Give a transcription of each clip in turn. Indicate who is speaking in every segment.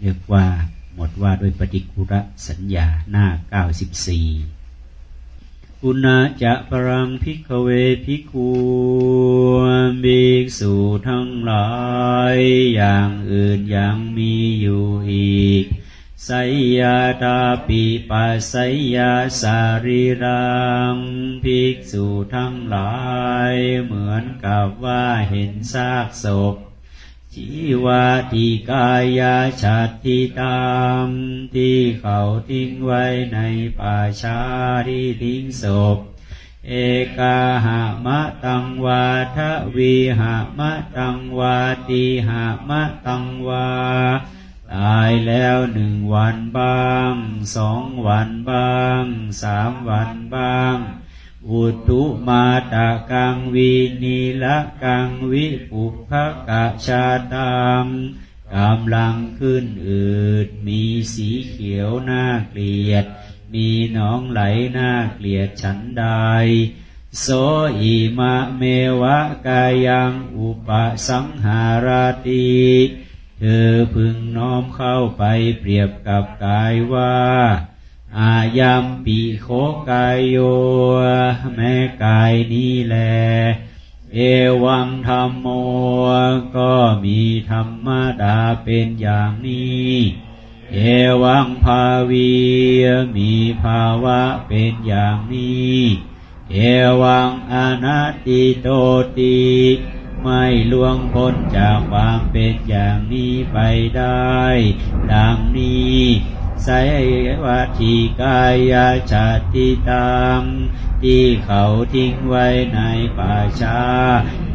Speaker 1: เรียกว่าหมดว่าด้วยปฏิกุระสัญญาหน้า 94 อุณาจะปรังพิกเวพิกูภิกษุทั้งหลาย อย่างอื่นยังมีอยู่อีกไสยาตาปิปัสไสยาสารีรังภิกษุทั้งหลาย เหมือนกับว่าเห็นซากศพ ชีวาติกายาชัดที่ตามที่เขาทิ้งไว้ในป่าช้าที่ทิ้งศพ เอกาหามะตังวาทวีหามะตังวาตีหามะตังวา ตายแล้วหนึ่งวันบ้าง สองวันบ้าง สามวันบ้าง อุตุมาตะกังวีนีละกังวิปุภกะชาตังกำลังขึ้นอืด มีสีเขียวน่าเกลียด มีหนองไหลน่าเกลียดฉันใด โสอิมะเมวะกายังอุปสังหาราติเธอพึงน้อมเข้าไปเปรียบกับกายว่า อายัมปีโคกายโยแม้กายนี้แล เอวังธรรมโม ก็มีธรรมดาเป็นอย่างนี้ เอวังภาวีมีภาวะเป็นอย่างนี้ เอวังอนัตติโตติไม่ล่วงพ้นจากความเป็นอย่างนี้ไปได้ ดังนี้ ไสวัติกายาชาติตังที่เขาทิ้งไว้ในป่าช้า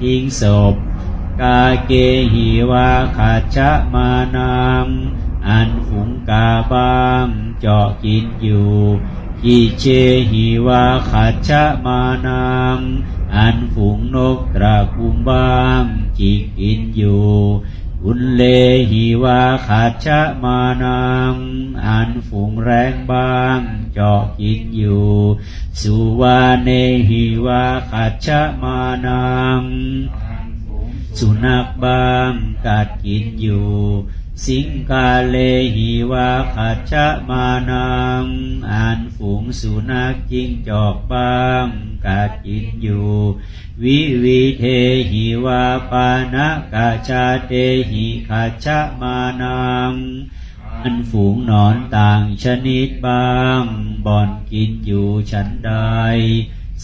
Speaker 1: ทิ้งศพ กาเกหิวาขาชะมานามอันฝูงกาบางเจาะกินอยู่กิเชหิวาขาชะมานามอันฝูงนกตรากุมบ้างจิกอินอยู่ อุนเลหิวาขาชะมานัง อันฝูงแรงบ้างเจาะกินอยู่ สุวาเนหิวาขาชะมานัง สุนักบ้างกัดกินอยู่ สิงกาเลหิวาขัดชะมานังอ่านฝูงสุนัขจิงจอกบ้างกัดกินอยู่ วิวิเทหิวาปานกาชาเตหิขัดชะมานังอันฝูงนอนต่างชนิดบ้าง บ่อนกินอยู่ฉันใด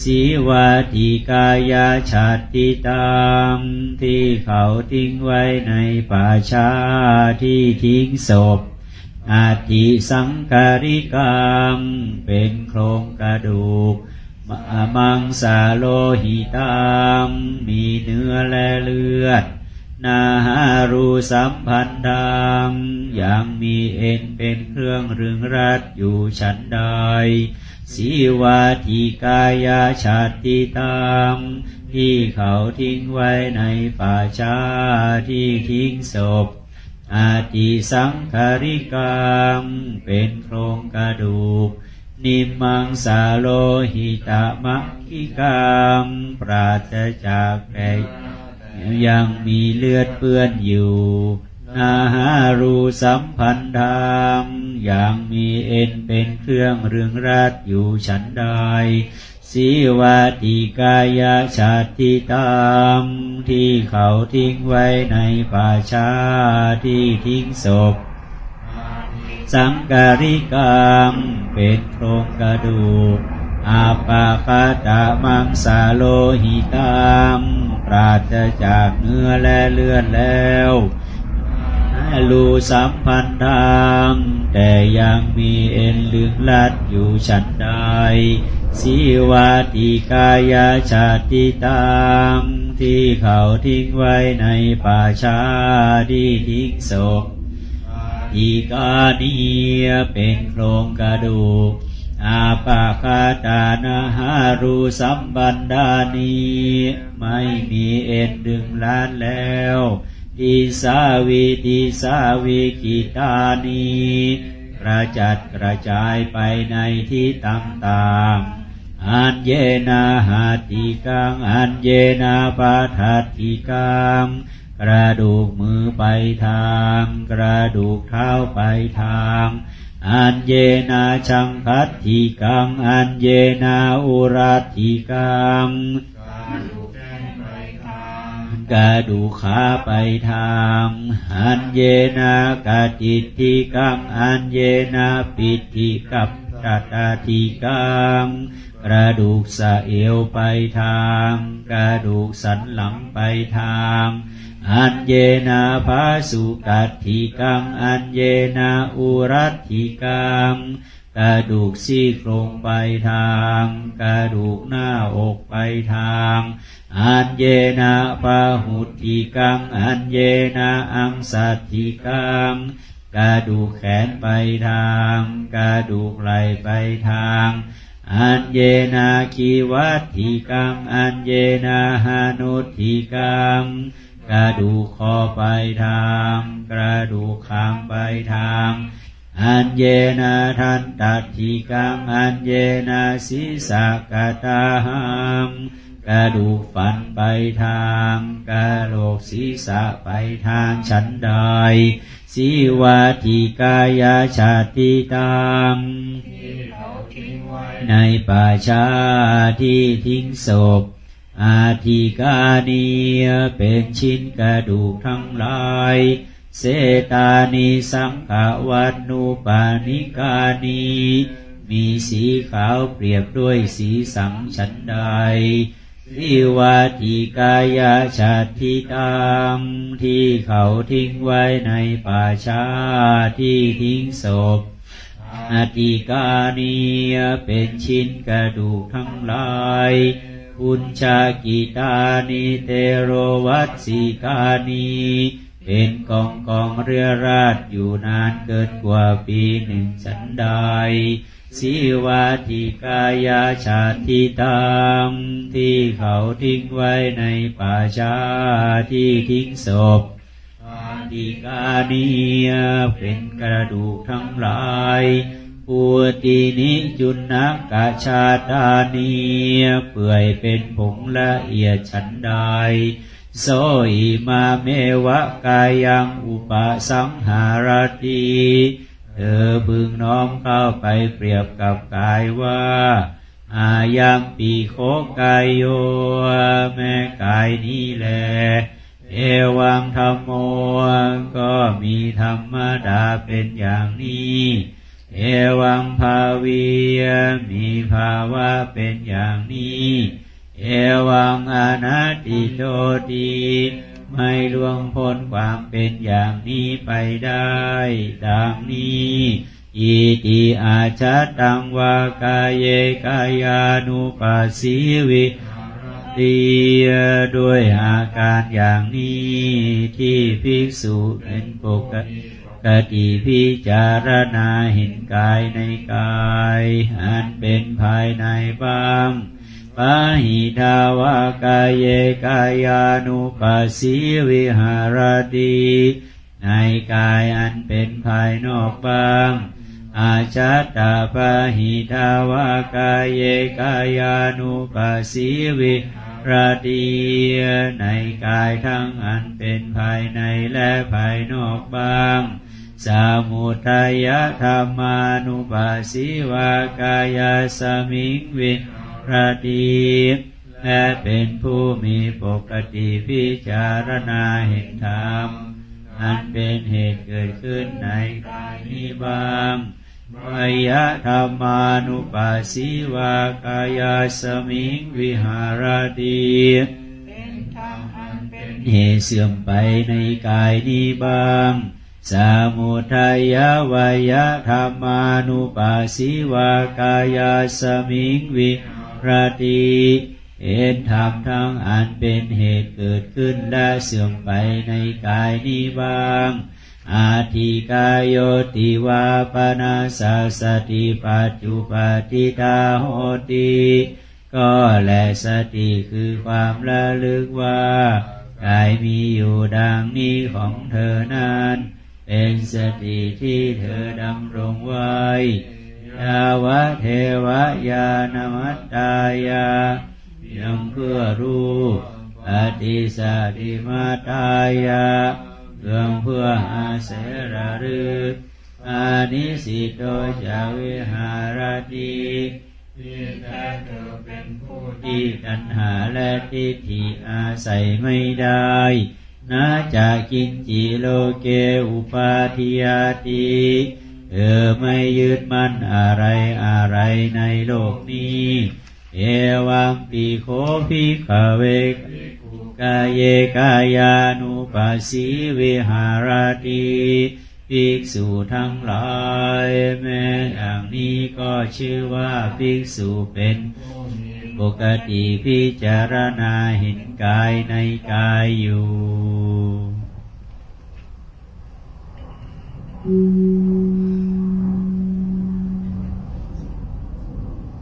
Speaker 1: สีวาติกายาชาติตังที่เขาทิ้งไว้ในป่าช้าที่ทิ้งศพ อาติสังการิกังเป็นโครงกระดูกมังสาโลหิตังมีเนื้อและเลือด นาหารูสัมพันธังยังมีเอ็นเป็นเครื่องรึงรัดอยู่ฉันใด สีวาติกายาชาติตังที่เขาทิ้งไว้ในป่าช้าที่ทิ้งศพ อาติสังคาริกังเป็นโครงกระดูก นิมังสาโลหิตามะกิกังปราศจากแกยังมีเลือดเปื้อนอยู่ นาหารูสัมพันธา อย่างมีเอ็นเป็นเครื่องเรืองรัดอยู่ฉันใดสีวาติกายาชาติตามที่เขาทิ้งไว้ในป่าชาที่ทิ้งศพ สังการิกามเป็นโครงกระดูกอาปาคาตามังสาโลหิตาม ปราศจากเนื้อและเลือดแล้วลู ลูสัมพันธามแต่ยังมีเอ็นลึงลัดอยู่ฉันใดสีวาติกายาชาติตามที่เขาทิ้งไว้ในป่าชาที่ทิ้งศพอีกาเนียเป็นโครงกระดูก อาปาคาตานาหารูสัมบันดานี ไม่มีเอ็นดึงล้านแล้ว ดิสาวิดิสาวิกิตานีกระจัดกระจายไปในที่ต่างๆ อันเยนาหาติกัง อันเยนาปาทัติกัง กระดูกมือไปทาง กระดูกเท้าไปทาง อันเยนาชังคัตถิกัง อันเยนาอุรัติกังกระดู กะดุขาไปทางอันเยนากาจิตติกังอันเยนาปิติกับตัตติกังกระดูกสะเอวไปทาง กระดูกสันหลังไปทางอันเยนาภาสุกัตถิกังอันเยนาอุรัตถิกัง กระดูกซี่โครงไปทาง กระดูกหน้าอกไปทางอันเยนาปาหุติกังอันเยนาอังสัตถิกังกระดูกแขนไปทาง กระดูกไหล่ไปทางอันเยนาคีวัตถิกังอันเยนาหานุติกังกระดูกคอไปทาง กระดูกคางไปทาง อันเยนาทันตัดทิกังอันเยนาศีสากตาหังกระดูกฟันไปทางกระโหลกศีรษะไปทางฉันใดสีวาติกายาชาติตังในป่าชาที่ทิ้งศพ อาทิกาเนียเป็นชิ้นกระดูกทั้งหลาย เสตานิสังขวัตนุปานิกานีมีสีขาวเปรียบด้วยสีสังฉันใดวิวาติกายาชาติตังที่เขาทิ้งไว้ในป่าช้าที่ทิ้งศพอติกานีเป็นชิ้นกระดูกทั้งหลายปุญชากิตานิเตโรวัตสิกานี เป็นกองกองเรือราดอยู่นานเกินกว่าปีหนึ่งฉันใดสิวาติกายาชาติตังที่เขาทิ้งไว้ในป่าชาที่ทิ้งศพอาติกาเนียเป็นกระดูกทั้งหลายปูตินิจุนนกาชาตานีเปื่อยเป็นผงละเอียดฉันใด โซอิมาเมวะกายังอุปสังหารตีเธอพึงน้อมเข้าไปเปรียบกับกายว่า อายังปีโคกายโยแม่กายนี้แล เอวังธรรมโมก็มีธรรมดาเป็นอย่างนี้ เอวังภาวีมีภาวะเป็นอย่างนี้ เอวังอนัตติโตตีไม่ล่วงพ้นความเป็นอย่างนี้ไปได้ดังนี้อิติอาชัตตังวากายเยกายานุปัสสิวิตีด้วยอาการอย่างนี้ที่ภิกษุเป็นปกติพิจารณาเห็นกายในกาย อันเป็นภายในบ้าง ปาหิทาวกายเยกายานุปัสสิวิหารตีในกายอันเป็นภายนอกบ้าง อาชัตตาปาหิทาวกายเยกายานุปัสสิวิหารตีในกายทั้งอันเป็นภายในและภายนอกบ้างสามุทัยธรรมานุปัสสิวากายสมิงวิ ระดีและเป็นผู้มีปกติพิจารณาเห็นธรรม อันเป็นเหตุเกิดขึ้นในกายนี้บ้างวยธรรมานุปัสสิวากายสมิงวิหารดีเหตุเสื่อมไปในกายนี้บ้างสามุทัยวายธรรมานุปัสสิวากายสมิงวิหาร พระดีเห็นธรรมทั้งอันเป็นเหตุเกิดขึ้นและเสื่อมไปในกายนี้บ้าง อาทิกายโยติวาปนาสาสติปัจจุปติตาโหติก็แลสติคือความระลึกว่ากายมีอยู่ดังนี้ของเธอนั้น เป็นสติที่เธอดำรงไว้ ยาวะเทวะยานมัตตายายังเพื่อรู้อติสาติมาตายะเครื่องเพื่ออาเสระรึกอานิสิโตจาวิหารติ
Speaker 2: ที่แท้เธอเป็นผู้
Speaker 1: ที่ตัณหาและทิฏฐิอาศัยไม่ได้นาจากกินจิโลเกอุปาทิยาติ เธอไม่ยึดมั่นอะไรอะไรในโลกนี้ เอวังปิโคภิกขเวกายเยกายานุปัสสิวิหารติภิกษุทั้งหลายแม้อย่างนี้ก็ชื่อว่าภิกษุเป็นปกติพิจารณาเห็นกายในกายอยู่
Speaker 2: うん